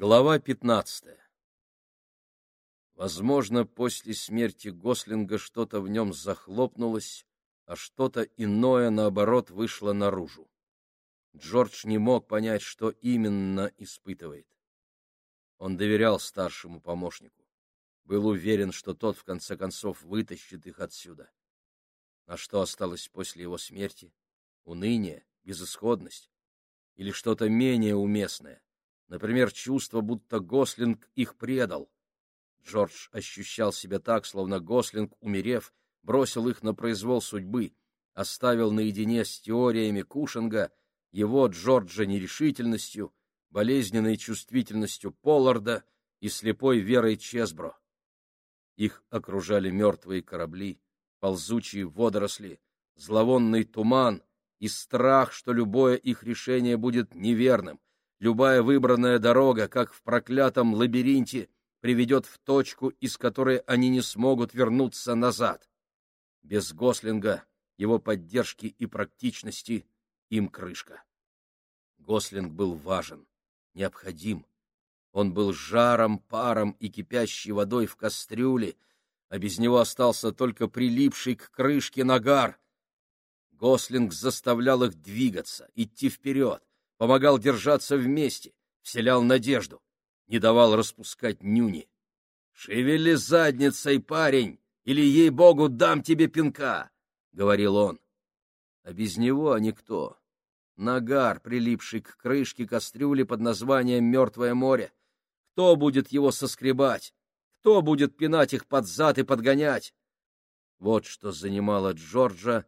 Глава 15. Возможно, после смерти Гослинга что-то в нем захлопнулось, а что-то иное, наоборот, вышло наружу. Джордж не мог понять, что именно испытывает. Он доверял старшему помощнику, был уверен, что тот, в конце концов, вытащит их отсюда. А что осталось после его смерти? Уныние, безысходность или что-то менее уместное? Например, чувство, будто Гослинг их предал. Джордж ощущал себя так, словно Гослинг, умерев, бросил их на произвол судьбы, оставил наедине с теориями Кушинга, его Джорджа нерешительностью, болезненной чувствительностью Полларда и слепой верой Чесбро. Их окружали мертвые корабли, ползучие водоросли, зловонный туман и страх, что любое их решение будет неверным, Любая выбранная дорога, как в проклятом лабиринте, приведет в точку, из которой они не смогут вернуться назад. Без Гослинга, его поддержки и практичности им крышка. Гослинг был важен, необходим. Он был жаром, паром и кипящей водой в кастрюле, а без него остался только прилипший к крышке нагар. Гослинг заставлял их двигаться, идти вперед, помогал держаться вместе, вселял надежду, не давал распускать нюни. «Шевели задницей, парень, или, ей-богу, дам тебе пинка!» — говорил он. А без него никто. Нагар, прилипший к крышке кастрюли под названием «Мертвое море». Кто будет его соскребать? Кто будет пинать их под зад и подгонять? Вот что занимало Джорджа,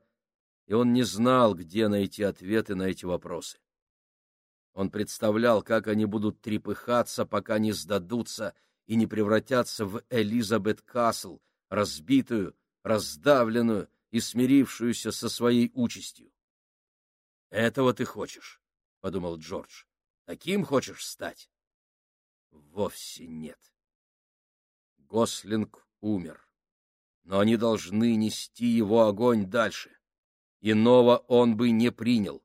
и он не знал, где найти ответы на эти вопросы. Он представлял, как они будут трепыхаться, пока не сдадутся и не превратятся в Элизабет Касл, разбитую, раздавленную и смирившуюся со своей участью. «Этого ты хочешь», — подумал Джордж. «Таким хочешь стать?» Вовсе нет. Гослинг умер, но они должны нести его огонь дальше. Иного он бы не принял.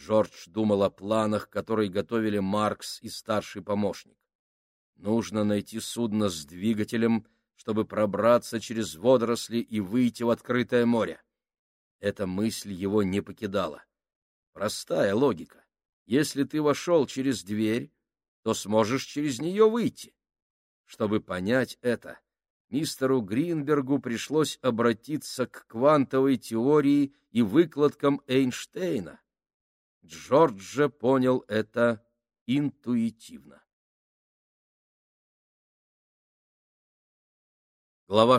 Джордж думал о планах, которые готовили Маркс и старший помощник. Нужно найти судно с двигателем, чтобы пробраться через водоросли и выйти в открытое море. Эта мысль его не покидала. Простая логика. Если ты вошел через дверь, то сможешь через нее выйти. Чтобы понять это, мистеру Гринбергу пришлось обратиться к квантовой теории и выкладкам Эйнштейна. Джордж понял это интуитивно. Глава